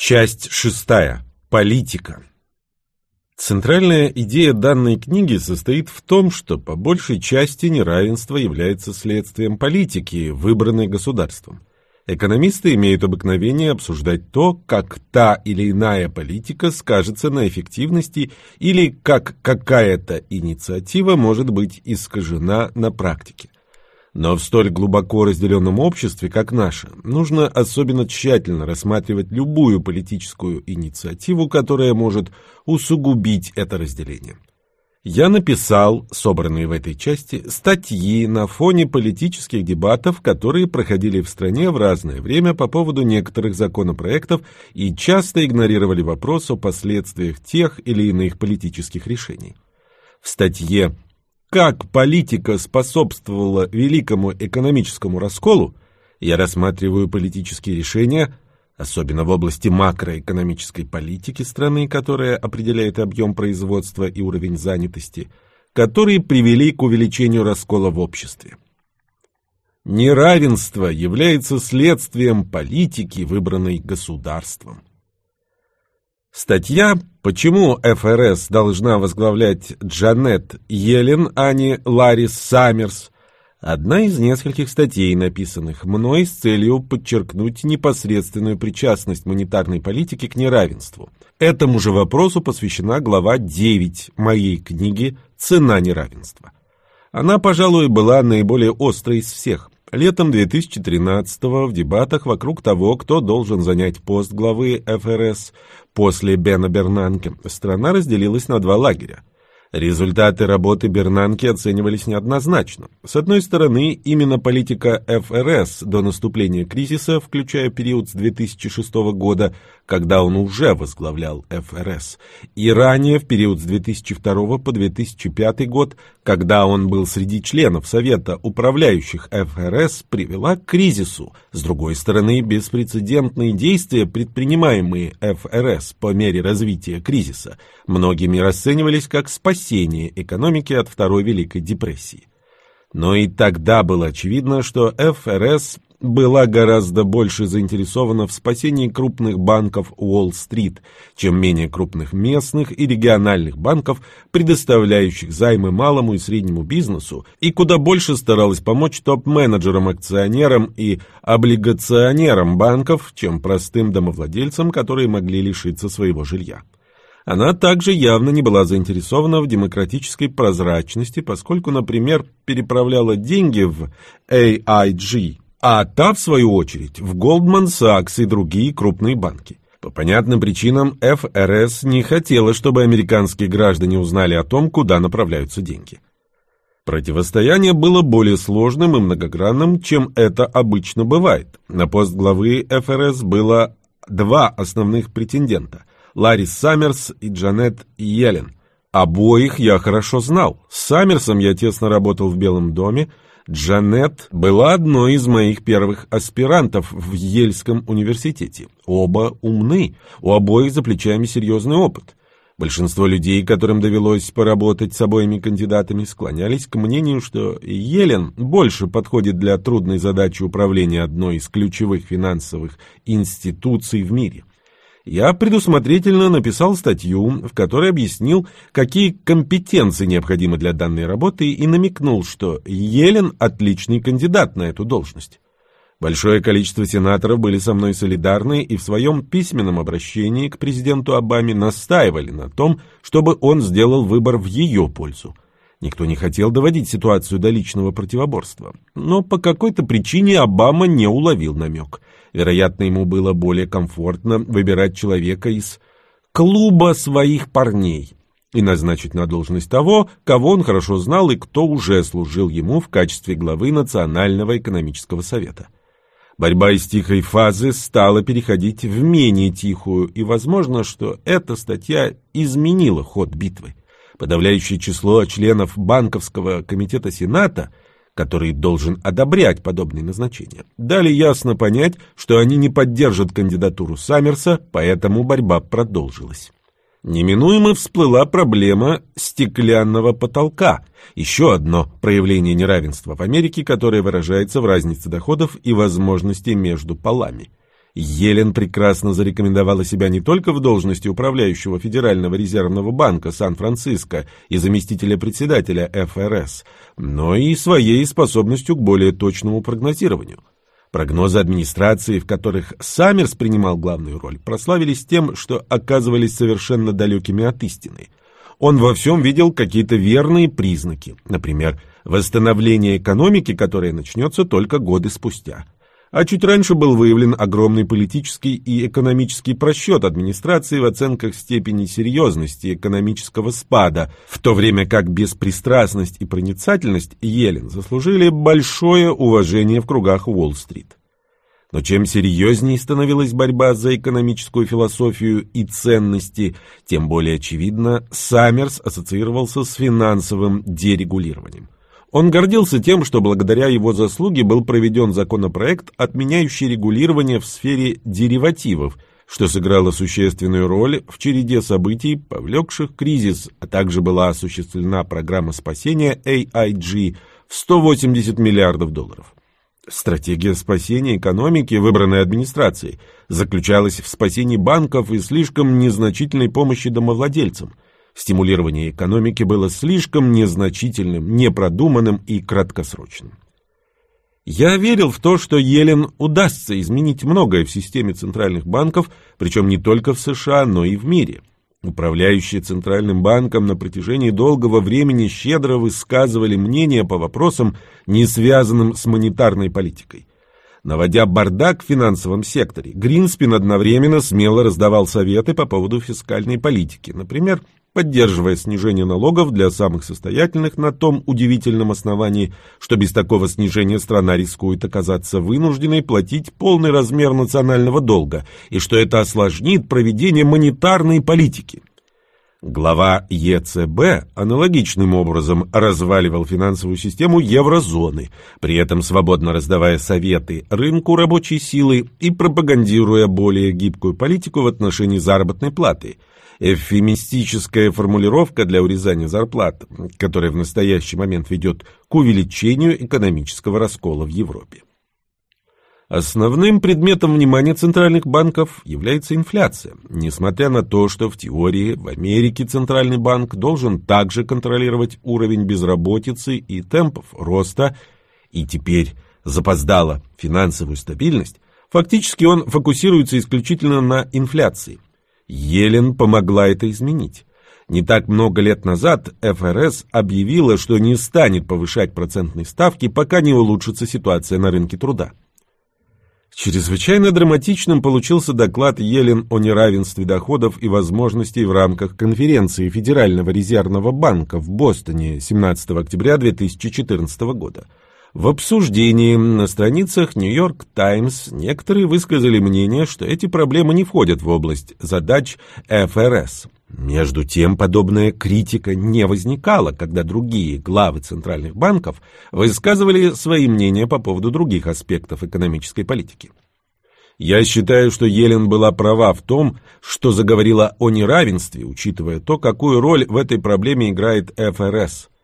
Часть шестая. Политика. Центральная идея данной книги состоит в том, что по большей части неравенство является следствием политики, выбранной государством. Экономисты имеют обыкновение обсуждать то, как та или иная политика скажется на эффективности или как какая-то инициатива может быть искажена на практике. Но в столь глубоко разделенном обществе, как наше, нужно особенно тщательно рассматривать любую политическую инициативу, которая может усугубить это разделение. Я написал, собранные в этой части, статьи на фоне политических дебатов, которые проходили в стране в разное время по поводу некоторых законопроектов и часто игнорировали вопрос о последствиях тех или иных политических решений. В статье как политика способствовала великому экономическому расколу, я рассматриваю политические решения, особенно в области макроэкономической политики страны, которая определяет объем производства и уровень занятости, которые привели к увеличению раскола в обществе. Неравенство является следствием политики, выбранной государством. Статья «Почему ФРС должна возглавлять Джанет Йеллен, а не Ларис Саммерс» одна из нескольких статей, написанных мной с целью подчеркнуть непосредственную причастность монетарной политики к неравенству. Этому же вопросу посвящена глава 9 моей книги «Цена неравенства». Она, пожалуй, была наиболее острой из всех – Летом 2013-го в дебатах вокруг того, кто должен занять пост главы ФРС после Бена Бернанке, страна разделилась на два лагеря. Результаты работы Бернанки оценивались неоднозначно. С одной стороны, именно политика ФРС до наступления кризиса, включая период с 2006 года, когда он уже возглавлял ФРС, и ранее в период с 2002 по 2005 год, когда он был среди членов Совета управляющих ФРС, привела к кризису. С другой стороны, беспрецедентные действия, предпринимаемые ФРС по мере развития кризиса, многими расценивались как спасение экономики от Второй Великой депрессии. Но и тогда было очевидно, что ФРС была гораздо больше заинтересована в спасении крупных банков Уолл-стрит, чем менее крупных местных и региональных банков, предоставляющих займы малому и среднему бизнесу, и куда больше старалась помочь топ-менеджерам-акционерам и облигационерам банков, чем простым домовладельцам, которые могли лишиться своего жилья. Она также явно не была заинтересована в демократической прозрачности, поскольку, например, переправляла деньги в AIG, а та, в свою очередь, в Goldman Sachs и другие крупные банки. По понятным причинам ФРС не хотела, чтобы американские граждане узнали о том, куда направляются деньги. Противостояние было более сложным и многогранным, чем это обычно бывает. На пост главы ФРС было два основных претендента – Ларри Саммерс и Джанет Йеллен. Обоих я хорошо знал. С Саммерсом я тесно работал в Белом доме, Джанет была одной из моих первых аспирантов в Ельском университете. Оба умны, у обоих за плечами серьезный опыт. Большинство людей, которым довелось поработать с обоими кандидатами, склонялись к мнению, что Елен больше подходит для трудной задачи управления одной из ключевых финансовых институций в мире я предусмотрительно написал статью, в которой объяснил, какие компетенции необходимы для данной работы и намекнул, что Елен отличный кандидат на эту должность. Большое количество сенаторов были со мной солидарны и в своем письменном обращении к президенту Обаме настаивали на том, чтобы он сделал выбор в ее пользу. Никто не хотел доводить ситуацию до личного противоборства. Но по какой-то причине Обама не уловил намек. Вероятно, ему было более комфортно выбирать человека из клуба своих парней и назначить на должность того, кого он хорошо знал и кто уже служил ему в качестве главы Национального экономического совета. Борьба из тихой фазы стала переходить в менее тихую, и возможно, что эта статья изменила ход битвы. Подавляющее число членов Банковского комитета Сената, который должен одобрять подобные назначения, дали ясно понять, что они не поддержат кандидатуру Саммерса, поэтому борьба продолжилась. Неминуемо всплыла проблема стеклянного потолка, еще одно проявление неравенства в Америке, которое выражается в разнице доходов и возможностей между полами. Елен прекрасно зарекомендовала себя не только в должности управляющего Федерального резервного банка Сан-Франциско и заместителя председателя ФРС, но и своей способностью к более точному прогнозированию. Прогнозы администрации, в которых Саммерс принимал главную роль, прославились тем, что оказывались совершенно далекими от истины. Он во всем видел какие-то верные признаки, например, восстановление экономики, которое начнется только годы спустя – а чуть раньше был выявлен огромный политический и экономический просчет администрации в оценках степени серьезности экономического спада, в то время как беспристрастность и проницательность Елен заслужили большое уважение в кругах Уолл-стрит. Но чем серьезнее становилась борьба за экономическую философию и ценности, тем более очевидно, Саммерс ассоциировался с финансовым дерегулированием. Он гордился тем, что благодаря его заслуге был проведен законопроект, отменяющий регулирование в сфере деривативов, что сыграло существенную роль в череде событий, повлекших кризис, а также была осуществлена программа спасения AIG в 180 миллиардов долларов. Стратегия спасения экономики, выбранная администрацией, заключалась в спасении банков и слишком незначительной помощи домовладельцам – Стимулирование экономики было слишком незначительным, непродуманным и краткосрочным. Я верил в то, что Елен удастся изменить многое в системе центральных банков, причем не только в США, но и в мире. Управляющие Центральным банком на протяжении долгого времени щедро высказывали мнения по вопросам, не связанным с монетарной политикой. Наводя бардак в финансовом секторе, Гринспен одновременно смело раздавал советы по поводу фискальной политики, например, поддерживая снижение налогов для самых состоятельных на том удивительном основании, что без такого снижения страна рискует оказаться вынужденной платить полный размер национального долга, и что это осложнит проведение монетарной политики. Глава ЕЦБ аналогичным образом разваливал финансовую систему еврозоны, при этом свободно раздавая советы рынку рабочей силы и пропагандируя более гибкую политику в отношении заработной платы – эвфемистическая формулировка для урезания зарплат, которая в настоящий момент ведет к увеличению экономического раскола в Европе. Основным предметом внимания центральных банков является инфляция, несмотря на то, что в теории в Америке Центральный банк должен также контролировать уровень безработицы и темпов роста, и теперь запоздала финансовую стабильность, фактически он фокусируется исключительно на инфляции. Елен помогла это изменить. Не так много лет назад ФРС объявила, что не станет повышать процентные ставки, пока не улучшится ситуация на рынке труда. Чрезвычайно драматичным получился доклад Елен о неравенстве доходов и возможностей в рамках конференции Федерального резервного банка в Бостоне 17 октября 2014 года. В обсуждении на страницах «Нью-Йорк Таймс» некоторые высказали мнение, что эти проблемы не входят в область задач ФРС. Между тем, подобная критика не возникала, когда другие главы центральных банков высказывали свои мнения по поводу других аспектов экономической политики. Я считаю, что Елен была права в том, что заговорила о неравенстве, учитывая то, какую роль в этой проблеме играет ФРС –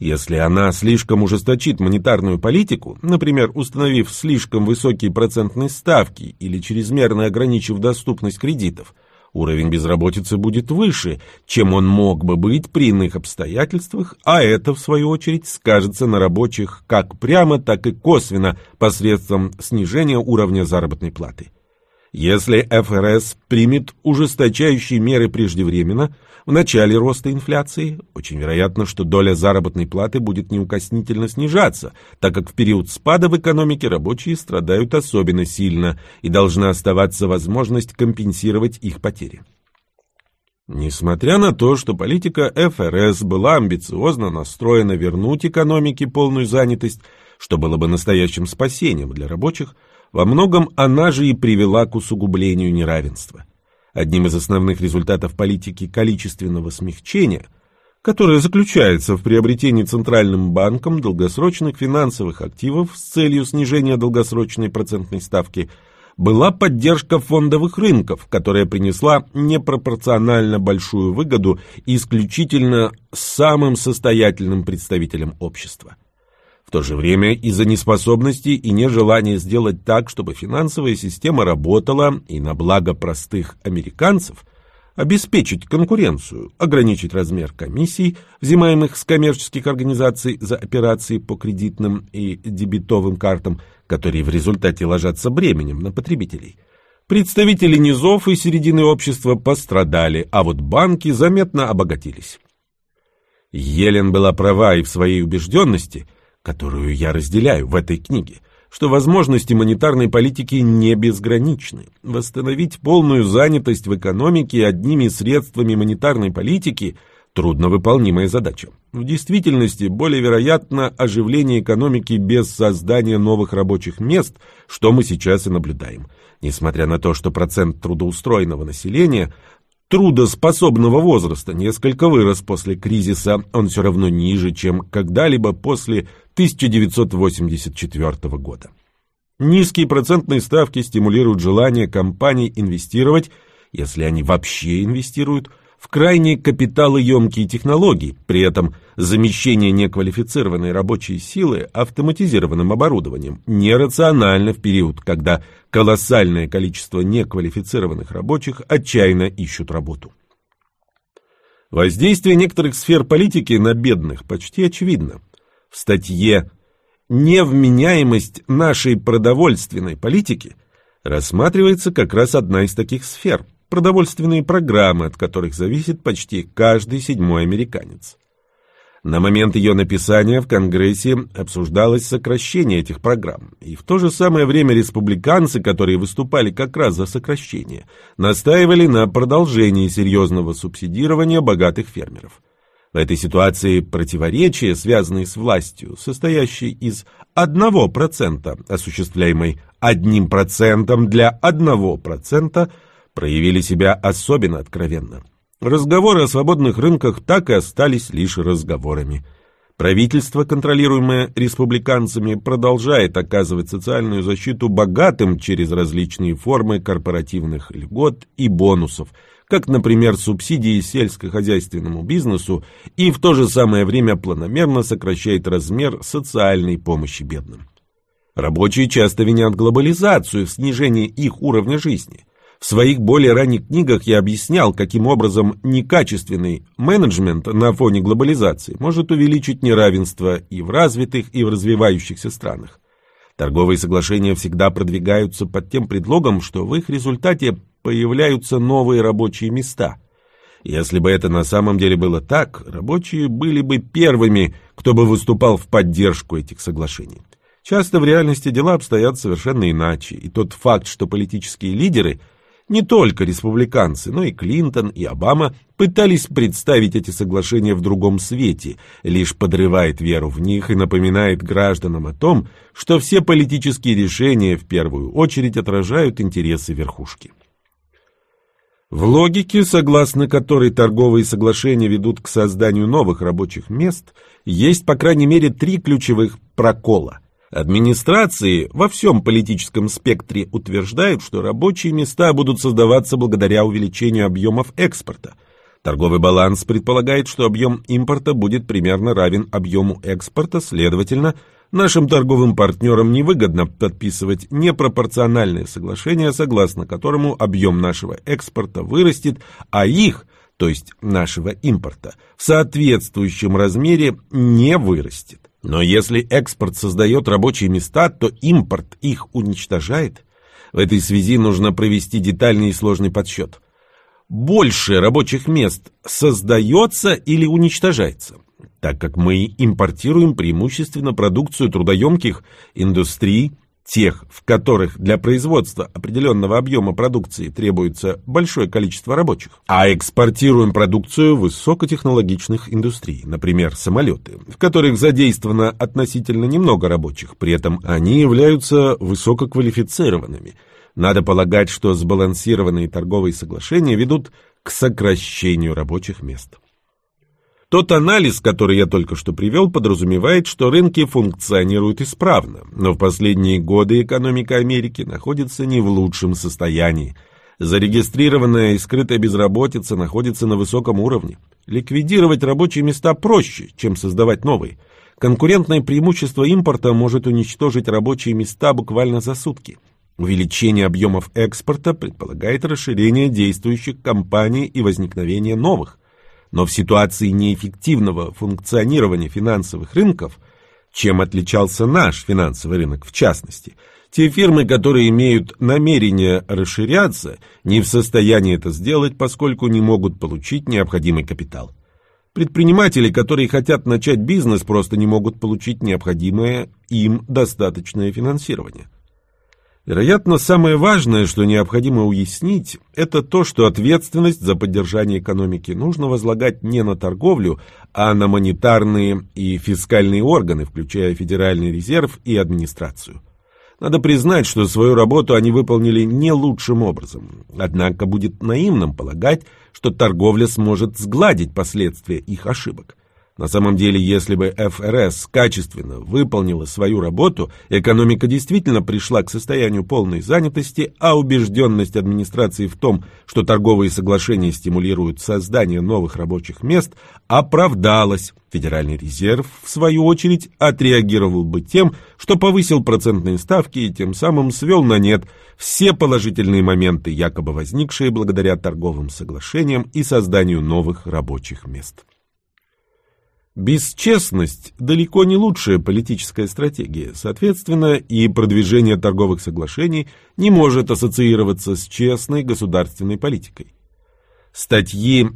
если она слишком ужесточит монетарную политику, например, установив слишком высокие процентные ставки или чрезмерно ограничив доступность кредитов, уровень безработицы будет выше, чем он мог бы быть при иных обстоятельствах, а это, в свою очередь, скажется на рабочих как прямо, так и косвенно посредством снижения уровня заработной платы. Если ФРС примет ужесточающие меры преждевременно, в начале роста инфляции, очень вероятно, что доля заработной платы будет неукоснительно снижаться, так как в период спада в экономике рабочие страдают особенно сильно и должна оставаться возможность компенсировать их потери. Несмотря на то, что политика ФРС была амбициозно настроена вернуть экономике полную занятость, что было бы настоящим спасением для рабочих, во многом она же и привела к усугублению неравенства. Одним из основных результатов политики количественного смягчения, которая заключается в приобретении Центральным банком долгосрочных финансовых активов с целью снижения долгосрочной процентной ставки, была поддержка фондовых рынков, которая принесла непропорционально большую выгоду исключительно самым состоятельным представителям общества. В то же время из-за неспособности и нежелания сделать так, чтобы финансовая система работала и на благо простых американцев, обеспечить конкуренцию, ограничить размер комиссий, взимаемых с коммерческих организаций за операции по кредитным и дебетовым картам, которые в результате ложатся бременем на потребителей. Представители низов и середины общества пострадали, а вот банки заметно обогатились. Елен была права и в своей убежденности, которую я разделяю в этой книге – что возможности монетарной политики не безграничны. Восстановить полную занятость в экономике одними средствами монетарной политики – трудновыполнимая задача. В действительности более вероятно оживление экономики без создания новых рабочих мест, что мы сейчас и наблюдаем. Несмотря на то, что процент трудоустроенного населения трудоспособного возраста несколько вырос после кризиса, он все равно ниже, чем когда-либо после 1984 года. Низкие процентные ставки стимулируют желание компаний инвестировать, если они вообще инвестируют, в крайне капиталоемкие технологии, при этом замещение неквалифицированной рабочей силы автоматизированным оборудованием нерационально в период, когда колоссальное количество неквалифицированных рабочих отчаянно ищут работу. Воздействие некоторых сфер политики на бедных почти очевидно. В статье «Невменяемость нашей продовольственной политики» рассматривается как раз одна из таких сфер – продовольственные программы, от которых зависит почти каждый седьмой американец. На момент ее написания в Конгрессе обсуждалось сокращение этих программ, и в то же самое время республиканцы, которые выступали как раз за сокращение, настаивали на продолжении серьезного субсидирования богатых фермеров. В этой ситуации противоречия, связанные с властью, состоящей из 1%, осуществляемой 1% для 1%, проявили себя особенно откровенно. Разговоры о свободных рынках так и остались лишь разговорами. Правительство, контролируемое республиканцами, продолжает оказывать социальную защиту богатым через различные формы корпоративных льгот и бонусов, как, например, субсидии сельскохозяйственному бизнесу, и в то же самое время планомерно сокращает размер социальной помощи бедным. Рабочие часто винят глобализацию в снижении их уровня жизни. В своих более ранних книгах я объяснял, каким образом некачественный менеджмент на фоне глобализации может увеличить неравенство и в развитых, и в развивающихся странах. Торговые соглашения всегда продвигаются под тем предлогом, что в их результате появляются новые рабочие места. Если бы это на самом деле было так, рабочие были бы первыми, кто бы выступал в поддержку этих соглашений. Часто в реальности дела обстоят совершенно иначе, и тот факт, что политические лидеры – не только республиканцы, но и Клинтон и Обама пытались представить эти соглашения в другом свете, лишь подрывает веру в них и напоминает гражданам о том, что все политические решения в первую очередь отражают интересы верхушки. В логике, согласно которой торговые соглашения ведут к созданию новых рабочих мест, есть по крайней мере три ключевых прокола – Администрации во всем политическом спектре утверждают, что рабочие места будут создаваться благодаря увеличению объемов экспорта. Торговый баланс предполагает, что объем импорта будет примерно равен объему экспорта, следовательно, нашим торговым партнерам невыгодно подписывать непропорциональное соглашение, согласно которому объем нашего экспорта вырастет, а их, то есть нашего импорта, в соответствующем размере не вырастет. Но если экспорт создает рабочие места, то импорт их уничтожает. В этой связи нужно провести детальный и сложный подсчет. Больше рабочих мест создается или уничтожается? Так как мы импортируем преимущественно продукцию трудоемких индустрий, тех, в которых для производства определенного объема продукции требуется большое количество рабочих, а экспортируем продукцию высокотехнологичных индустрий, например, самолеты, в которых задействовано относительно немного рабочих, при этом они являются высококвалифицированными. Надо полагать, что сбалансированные торговые соглашения ведут к сокращению рабочих мест. Тот анализ, который я только что привел, подразумевает, что рынки функционируют исправно, но в последние годы экономика Америки находится не в лучшем состоянии. Зарегистрированная и скрытая безработица находится на высоком уровне. Ликвидировать рабочие места проще, чем создавать новые. Конкурентное преимущество импорта может уничтожить рабочие места буквально за сутки. Увеличение объемов экспорта предполагает расширение действующих компаний и возникновение новых. Но в ситуации неэффективного функционирования финансовых рынков, чем отличался наш финансовый рынок в частности, те фирмы, которые имеют намерение расширяться, не в состоянии это сделать, поскольку не могут получить необходимый капитал. Предприниматели, которые хотят начать бизнес, просто не могут получить необходимое им достаточное финансирование. Вероятно, самое важное, что необходимо уяснить, это то, что ответственность за поддержание экономики нужно возлагать не на торговлю, а на монетарные и фискальные органы, включая Федеральный резерв и администрацию. Надо признать, что свою работу они выполнили не лучшим образом. Однако будет наивным полагать, что торговля сможет сгладить последствия их ошибок. На самом деле, если бы ФРС качественно выполнила свою работу, экономика действительно пришла к состоянию полной занятости, а убежденность администрации в том, что торговые соглашения стимулируют создание новых рабочих мест, оправдалась. Федеральный резерв, в свою очередь, отреагировал бы тем, что повысил процентные ставки и тем самым свел на нет все положительные моменты, якобы возникшие благодаря торговым соглашениям и созданию новых рабочих мест. Бесчестность далеко не лучшая политическая стратегия, соответственно, и продвижение торговых соглашений не может ассоциироваться с честной государственной политикой. Статьи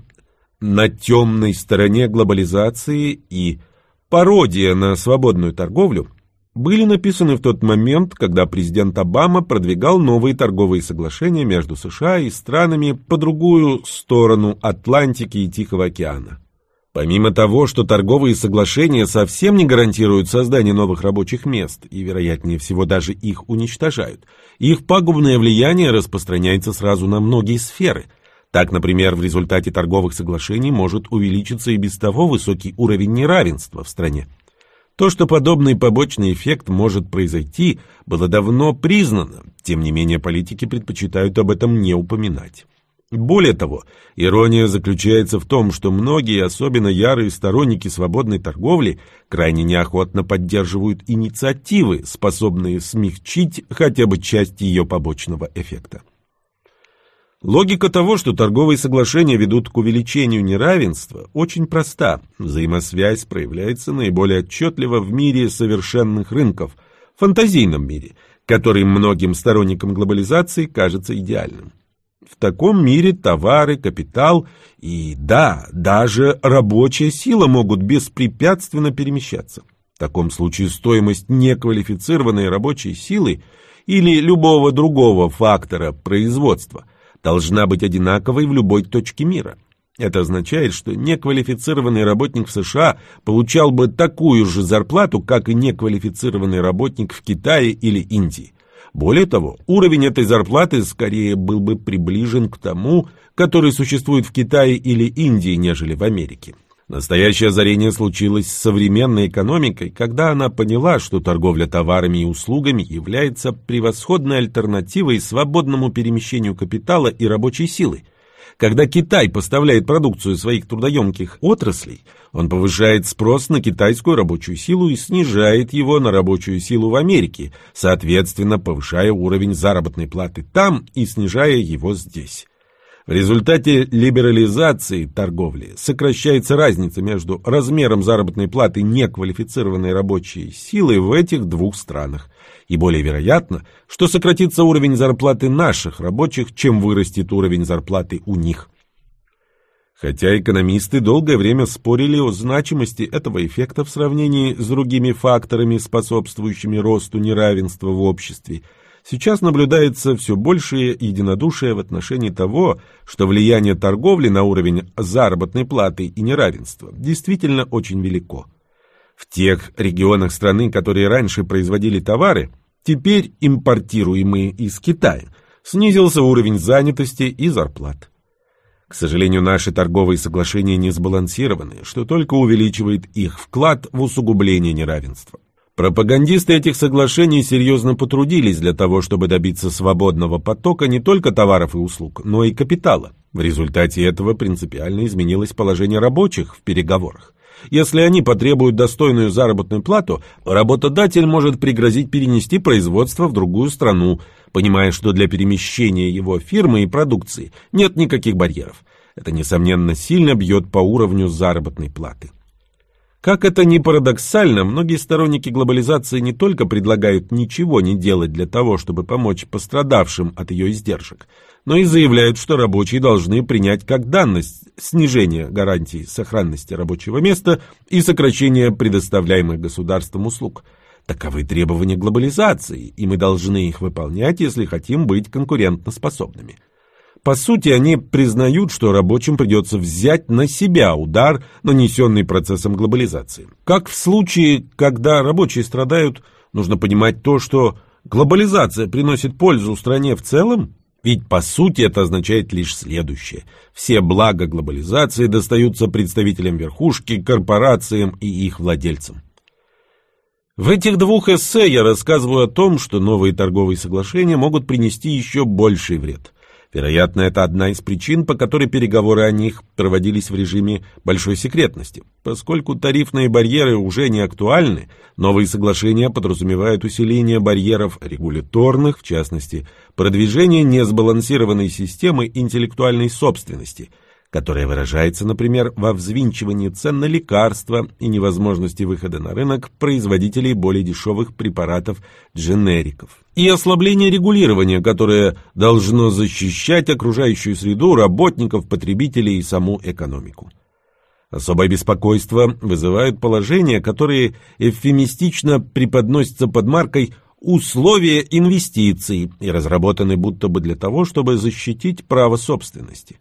«На темной стороне глобализации» и «Пародия на свободную торговлю» были написаны в тот момент, когда президент Обама продвигал новые торговые соглашения между США и странами по другую сторону Атлантики и Тихого океана. Помимо того, что торговые соглашения совсем не гарантируют создание новых рабочих мест и, вероятнее всего, даже их уничтожают, их пагубное влияние распространяется сразу на многие сферы. Так, например, в результате торговых соглашений может увеличиться и без того высокий уровень неравенства в стране. То, что подобный побочный эффект может произойти, было давно признано, тем не менее политики предпочитают об этом не упоминать. Более того, ирония заключается в том, что многие, особенно ярые сторонники свободной торговли, крайне неохотно поддерживают инициативы, способные смягчить хотя бы часть ее побочного эффекта. Логика того, что торговые соглашения ведут к увеличению неравенства, очень проста. Взаимосвязь проявляется наиболее отчетливо в мире совершенных рынков, фантазийном мире, который многим сторонникам глобализации кажется идеальным. В таком мире товары, капитал и, да, даже рабочая сила могут беспрепятственно перемещаться. В таком случае стоимость неквалифицированной рабочей силы или любого другого фактора производства должна быть одинаковой в любой точке мира. Это означает, что неквалифицированный работник в США получал бы такую же зарплату, как и неквалифицированный работник в Китае или Индии. Более того, уровень этой зарплаты скорее был бы приближен к тому, который существует в Китае или Индии, нежели в Америке. Настоящее озарение случилось с современной экономикой, когда она поняла, что торговля товарами и услугами является превосходной альтернативой свободному перемещению капитала и рабочей силы – когда Китай поставляет продукцию своих трудоемких отраслей, он повышает спрос на китайскую рабочую силу и снижает его на рабочую силу в Америке, соответственно повышая уровень заработной платы там и снижая его здесь. В результате либерализации торговли сокращается разница между размером заработной платы неквалифицированной рабочей силы в этих двух странах. И более вероятно, что сократится уровень зарплаты наших рабочих, чем вырастет уровень зарплаты у них. Хотя экономисты долгое время спорили о значимости этого эффекта в сравнении с другими факторами, способствующими росту неравенства в обществе – Сейчас наблюдается все большее единодушие в отношении того, что влияние торговли на уровень заработной платы и неравенства действительно очень велико. В тех регионах страны, которые раньше производили товары, теперь импортируемые из Китая, снизился уровень занятости и зарплат. К сожалению, наши торговые соглашения не сбалансированы, что только увеличивает их вклад в усугубление неравенства. Пропагандисты этих соглашений серьезно потрудились для того, чтобы добиться свободного потока не только товаров и услуг, но и капитала. В результате этого принципиально изменилось положение рабочих в переговорах. Если они потребуют достойную заработную плату, работодатель может пригрозить перенести производство в другую страну, понимая, что для перемещения его фирмы и продукции нет никаких барьеров. Это, несомненно, сильно бьет по уровню заработной платы. Как это ни парадоксально, многие сторонники глобализации не только предлагают ничего не делать для того, чтобы помочь пострадавшим от ее издержек, но и заявляют, что рабочие должны принять как данность снижение гарантий сохранности рабочего места и сокращение предоставляемых государством услуг. Таковы требования глобализации, и мы должны их выполнять, если хотим быть конкурентоспособными. По сути, они признают, что рабочим придется взять на себя удар, нанесенный процессом глобализации. Как в случае, когда рабочие страдают, нужно понимать то, что глобализация приносит пользу стране в целом, ведь по сути это означает лишь следующее. Все блага глобализации достаются представителям верхушки, корпорациям и их владельцам. В этих двух эссе я рассказываю о том, что новые торговые соглашения могут принести еще больший вред. Вероятно, это одна из причин, по которой переговоры о них проводились в режиме большой секретности. Поскольку тарифные барьеры уже не актуальны, новые соглашения подразумевают усиление барьеров регуляторных, в частности, продвижение несбалансированной системы интеллектуальной собственности – которая выражается, например, во взвинчивании цен на лекарства и невозможности выхода на рынок производителей более дешевых препаратов дженериков, и ослабление регулирования, которое должно защищать окружающую среду, работников, потребителей и саму экономику. Особое беспокойство вызывают положения, которые эвфемистично преподносятся под маркой «условия инвестиций» и разработаны будто бы для того, чтобы защитить право собственности.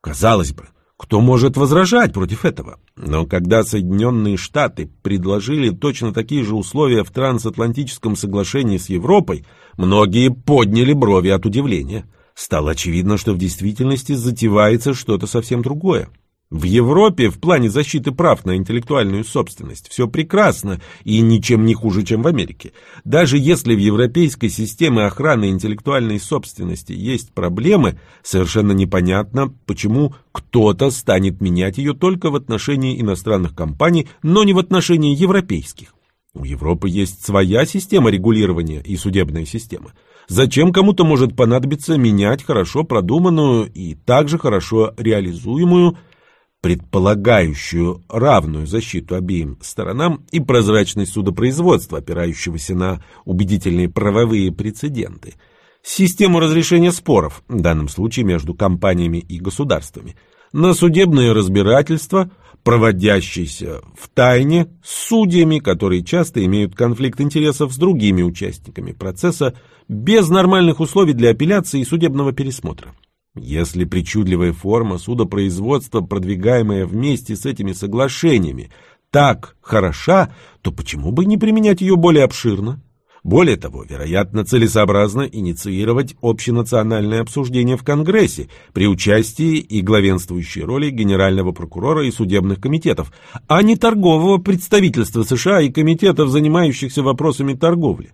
Казалось бы, кто может возражать против этого? Но когда Соединенные Штаты предложили точно такие же условия в трансатлантическом соглашении с Европой, многие подняли брови от удивления. Стало очевидно, что в действительности затевается что-то совсем другое. В Европе в плане защиты прав на интеллектуальную собственность все прекрасно и ничем не хуже, чем в Америке. Даже если в европейской системе охраны интеллектуальной собственности есть проблемы, совершенно непонятно, почему кто-то станет менять ее только в отношении иностранных компаний, но не в отношении европейских. У Европы есть своя система регулирования и судебная система. Зачем кому-то может понадобиться менять хорошо продуманную и также хорошо реализуемую предполагающую равную защиту обеим сторонам и прозрачность судопроизводства, опирающегося на убедительные правовые прецеденты, систему разрешения споров, в данном случае между компаниями и государствами, на судебное разбирательство, проводящееся в тайне с судьями, которые часто имеют конфликт интересов с другими участниками процесса, без нормальных условий для апелляции и судебного пересмотра. Если причудливая форма судопроизводства, продвигаемая вместе с этими соглашениями, так хороша, то почему бы не применять ее более обширно? Более того, вероятно, целесообразно инициировать общенациональное обсуждение в Конгрессе при участии и главенствующей роли Генерального прокурора и судебных комитетов, а не торгового представительства США и комитетов, занимающихся вопросами торговли.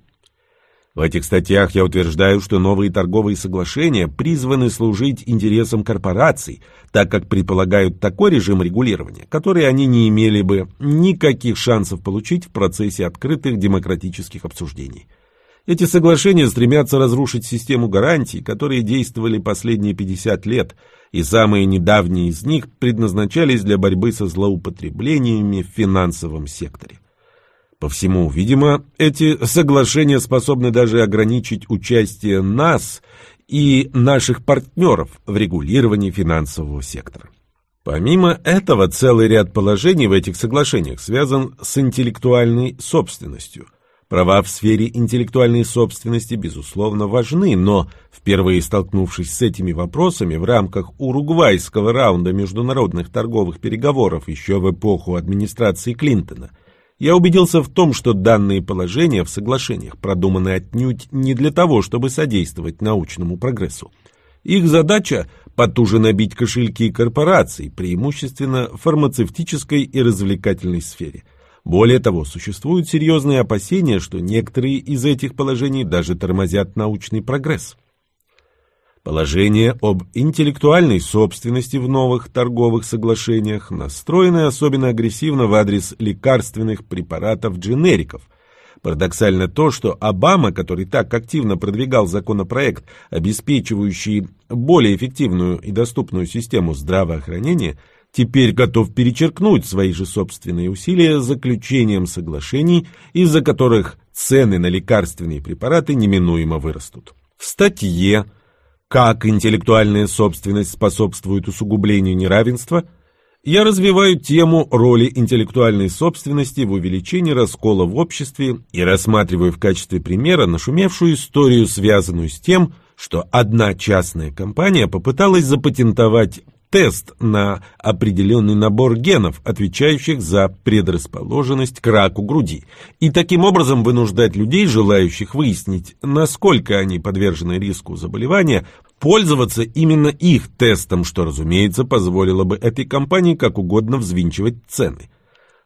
В этих статьях я утверждаю, что новые торговые соглашения призваны служить интересам корпораций, так как предполагают такой режим регулирования, который они не имели бы никаких шансов получить в процессе открытых демократических обсуждений. Эти соглашения стремятся разрушить систему гарантий, которые действовали последние 50 лет, и самые недавние из них предназначались для борьбы со злоупотреблениями в финансовом секторе. По всему, видимо, эти соглашения способны даже ограничить участие нас и наших партнеров в регулировании финансового сектора. Помимо этого, целый ряд положений в этих соглашениях связан с интеллектуальной собственностью. Права в сфере интеллектуальной собственности, безусловно, важны, но, впервые столкнувшись с этими вопросами в рамках уругвайского раунда международных торговых переговоров еще в эпоху администрации Клинтона – я убедился в том, что данные положения в соглашениях продуманы отнюдь не для того, чтобы содействовать научному прогрессу. Их задача – потуже набить кошельки корпораций, преимущественно в фармацевтической и развлекательной сфере. Более того, существуют серьезные опасения, что некоторые из этих положений даже тормозят научный прогресс. Положение об интеллектуальной собственности в новых торговых соглашениях настроены особенно агрессивно в адрес лекарственных препаратов-дженериков. Парадоксально то, что Обама, который так активно продвигал законопроект, обеспечивающий более эффективную и доступную систему здравоохранения, теперь готов перечеркнуть свои же собственные усилия заключением соглашений, из-за которых цены на лекарственные препараты неминуемо вырастут. В статье как интеллектуальная собственность способствует усугублению неравенства, я развиваю тему роли интеллектуальной собственности в увеличении раскола в обществе и рассматриваю в качестве примера нашумевшую историю, связанную с тем, что одна частная компания попыталась запатентовать тест на определенный набор генов, отвечающих за предрасположенность к раку груди, и таким образом вынуждать людей, желающих выяснить, насколько они подвержены риску заболевания, пользоваться именно их тестом, что, разумеется, позволило бы этой компании как угодно взвинчивать цены.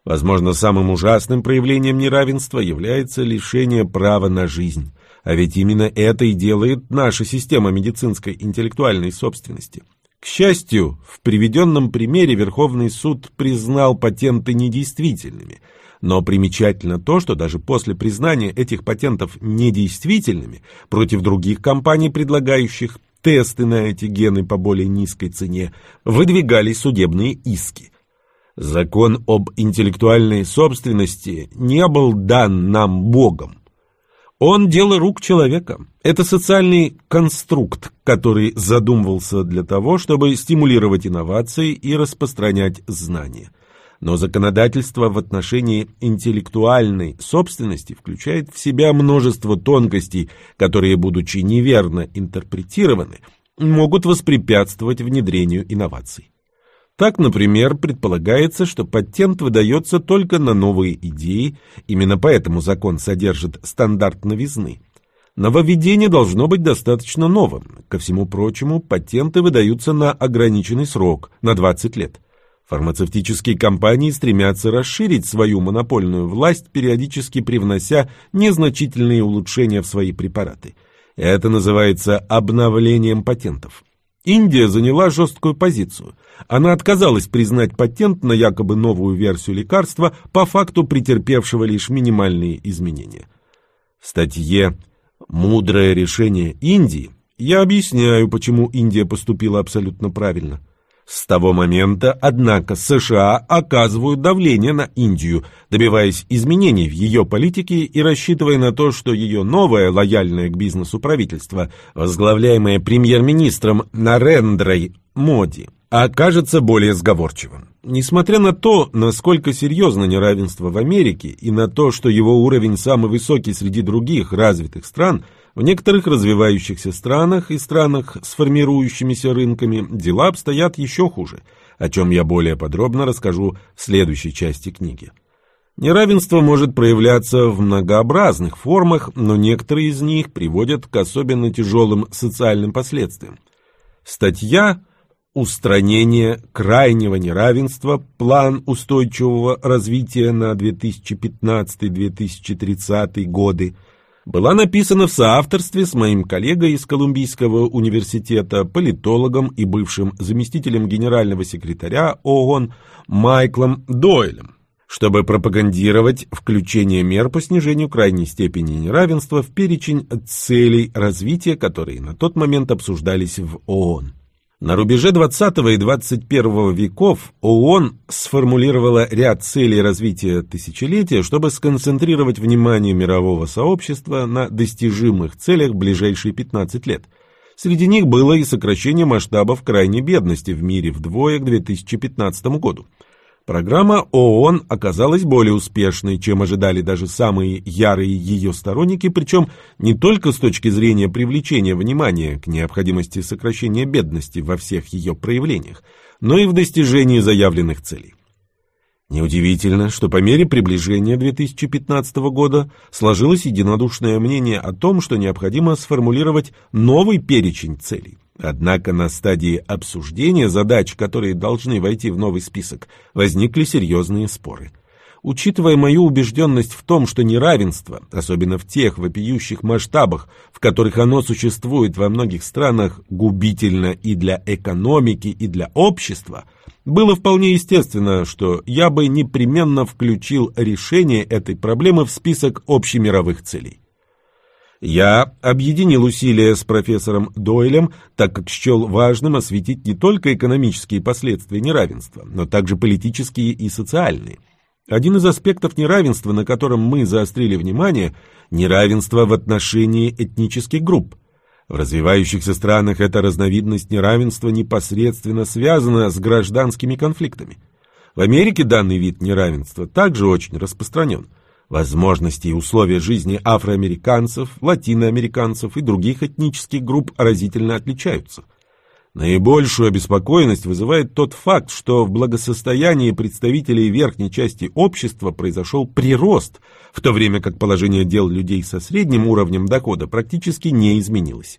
Возможно, самым ужасным проявлением неравенства является лишение права на жизнь. А ведь именно это и делает наша система медицинской интеллектуальной собственности – к счастью, в приведенном примере Верховный суд признал патенты недействительными, но примечательно то, что даже после признания этих патентов недействительными против других компаний, предлагающих тесты на эти гены по более низкой цене, выдвигались судебные иски. Закон об интеллектуальной собственности не был дан нам Богом. Он – дело рук человека. Это социальный конструкт, который задумывался для того, чтобы стимулировать инновации и распространять знания. Но законодательство в отношении интеллектуальной собственности включает в себя множество тонкостей, которые, будучи неверно интерпретированы, могут воспрепятствовать внедрению инноваций. Так, например, предполагается, что патент выдается только на новые идеи, именно поэтому закон содержит стандарт новизны. Нововведение должно быть достаточно новым. Ко всему прочему, патенты выдаются на ограниченный срок, на 20 лет. Фармацевтические компании стремятся расширить свою монопольную власть, периодически привнося незначительные улучшения в свои препараты. Это называется обновлением патентов. Индия заняла жесткую позицию. Она отказалась признать патент на якобы новую версию лекарства, по факту претерпевшего лишь минимальные изменения. В статье «Мудрое решение Индии» я объясняю, почему Индия поступила абсолютно правильно. С того момента, однако, США оказывают давление на Индию, добиваясь изменений в ее политике и рассчитывая на то, что ее новое лояльное к бизнесу правительство, возглавляемое премьер-министром Нарендрой Моди, окажется более сговорчивым. Несмотря на то, насколько серьезно неравенство в Америке и на то, что его уровень самый высокий среди других развитых стран – в некоторых развивающихся странах и странах с формирующимися рынками дела обстоят еще хуже, о чем я более подробно расскажу в следующей части книги. Неравенство может проявляться в многообразных формах, но некоторые из них приводят к особенно тяжелым социальным последствиям. Статья «Устранение крайнего неравенства. План устойчивого развития на 2015-2030 годы» была написана в соавторстве с моим коллегой из Колумбийского университета, политологом и бывшим заместителем генерального секретаря ООН Майклом Дойлем, чтобы пропагандировать включение мер по снижению крайней степени неравенства в перечень целей развития, которые на тот момент обсуждались в ООН. На рубеже 20 и 21 веков ООН сформулировала ряд целей развития тысячелетия, чтобы сконцентрировать внимание мирового сообщества на достижимых целях ближайшие 15 лет. Среди них было и сокращение масштабов крайней бедности в мире вдвое к 2015 году. Программа ООН оказалась более успешной, чем ожидали даже самые ярые ее сторонники, причем не только с точки зрения привлечения внимания к необходимости сокращения бедности во всех ее проявлениях, но и в достижении заявленных целей. Неудивительно, что по мере приближения 2015 года сложилось единодушное мнение о том, что необходимо сформулировать новый перечень целей. Однако на стадии обсуждения задач, которые должны войти в новый список, возникли серьезные споры. Учитывая мою убежденность в том, что неравенство, особенно в тех вопиющих масштабах, в которых оно существует во многих странах, губительно и для экономики, и для общества, было вполне естественно, что я бы непременно включил решение этой проблемы в список общемировых целей. Я объединил усилия с профессором Дойлем, так как счел важным осветить не только экономические последствия неравенства, но также политические и социальные – один из аспектов неравенства, на котором мы заострили внимание – неравенство в отношении этнических групп. В развивающихся странах эта разновидность неравенства непосредственно связана с гражданскими конфликтами. В Америке данный вид неравенства также очень распространен. Возможности и условия жизни афроамериканцев, латиноамериканцев и других этнических групп разительно отличаются – Наибольшую обеспокоенность вызывает тот факт, что в благосостоянии представителей верхней части общества произошел прирост, в то время как положение дел людей со средним уровнем дохода практически не изменилось.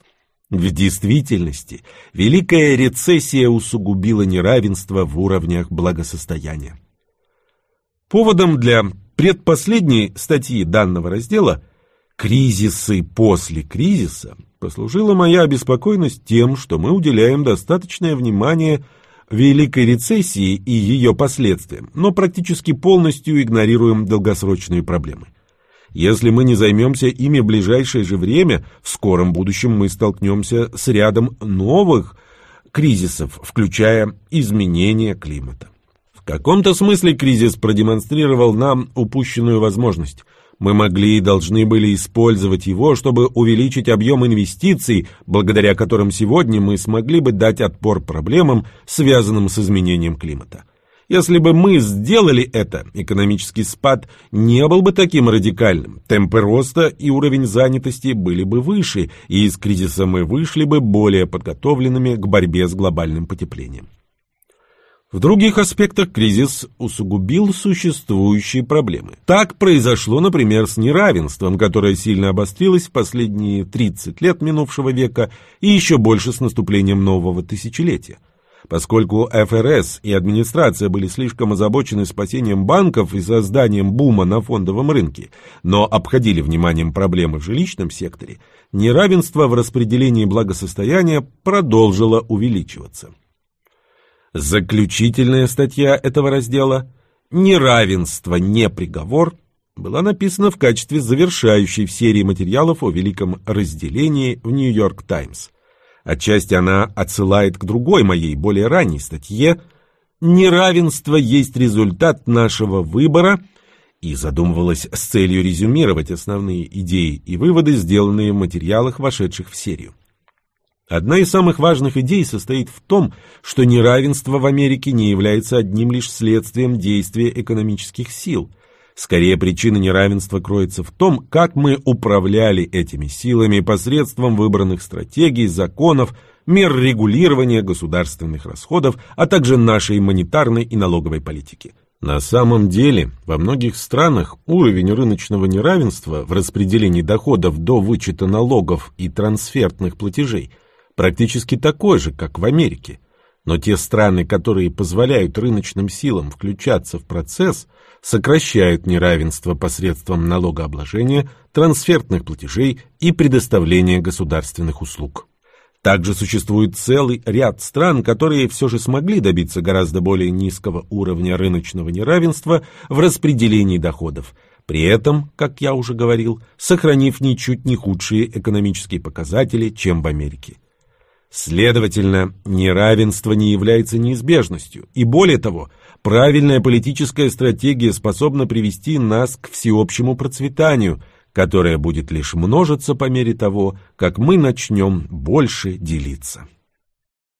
В действительности, Великая рецессия усугубила неравенство в уровнях благосостояния. Поводом для предпоследней статьи данного раздела «Кризисы после кризиса» послужила моя обеспокоенность тем, что мы уделяем достаточное внимание Великой рецессии и ее последствиям, но практически полностью игнорируем долгосрочные проблемы. Если мы не займемся ими в ближайшее же время, в скором будущем мы столкнемся с рядом новых кризисов, включая изменение климата. Каком-то смысле кризис продемонстрировал нам упущенную возможность – мы могли и должны были использовать его, чтобы увеличить объем инвестиций, благодаря которым сегодня мы смогли бы дать отпор проблемам, связанным с изменением климата. Если бы мы сделали это, экономический спад не был бы таким радикальным, темпы роста и уровень занятости были бы выше, и из кризиса мы вышли бы более подготовленными к борьбе с глобальным потеплением. В других аспектах кризис усугубил существующие проблемы. Так произошло, например, с неравенством, которое сильно обострилось в последние 30 лет минувшего века и еще больше с наступлением нового тысячелетия. Поскольку ФРС и администрация были слишком озабочены спасением банков и созданием бума на фондовом рынке, но обходили вниманием проблемы в жилищном секторе, неравенство в распределении благосостояния продолжило увеличиваться. Заключительная статья этого раздела «Неравенство не приговор» была написана в качестве завершающей в серии материалов о великом разделении в «Нью-Йорк Таймс». Отчасти она отсылает к другой моей, более ранней статье «Неравенство есть результат нашего выбора» и задумывалась с целью резюмировать основные идеи и выводы, сделанные в материалах, вошедших в серию. Одна из самых важных идей состоит в том, что неравенство в Америке не является одним лишь следствием действия экономических сил. Скорее, причина неравенства кроется в том, как мы управляли этими силами посредством выбранных стратегий, законов, мер регулирования государственных расходов, а также нашей монетарной и налоговой политики. На самом деле, во многих странах уровень рыночного неравенства в распределении доходов до вычета налогов и трансфертных платежей – практически такой же, как в Америке. Но те страны, которые позволяют рыночным силам включаться в процесс, сокращают неравенство посредством налогообложения, трансфертных платежей и предоставления государственных услуг. Также существует целый ряд стран, которые все же смогли добиться гораздо более низкого уровня рыночного неравенства в распределении доходов, при этом, как я уже говорил, сохранив ничуть не худшие экономические показатели, чем в Америке. Следовательно, неравенство не является неизбежностью, и более того, правильная политическая стратегия способна привести нас к всеобщему процветанию, которое будет лишь множиться по мере того, как мы начнем больше делиться.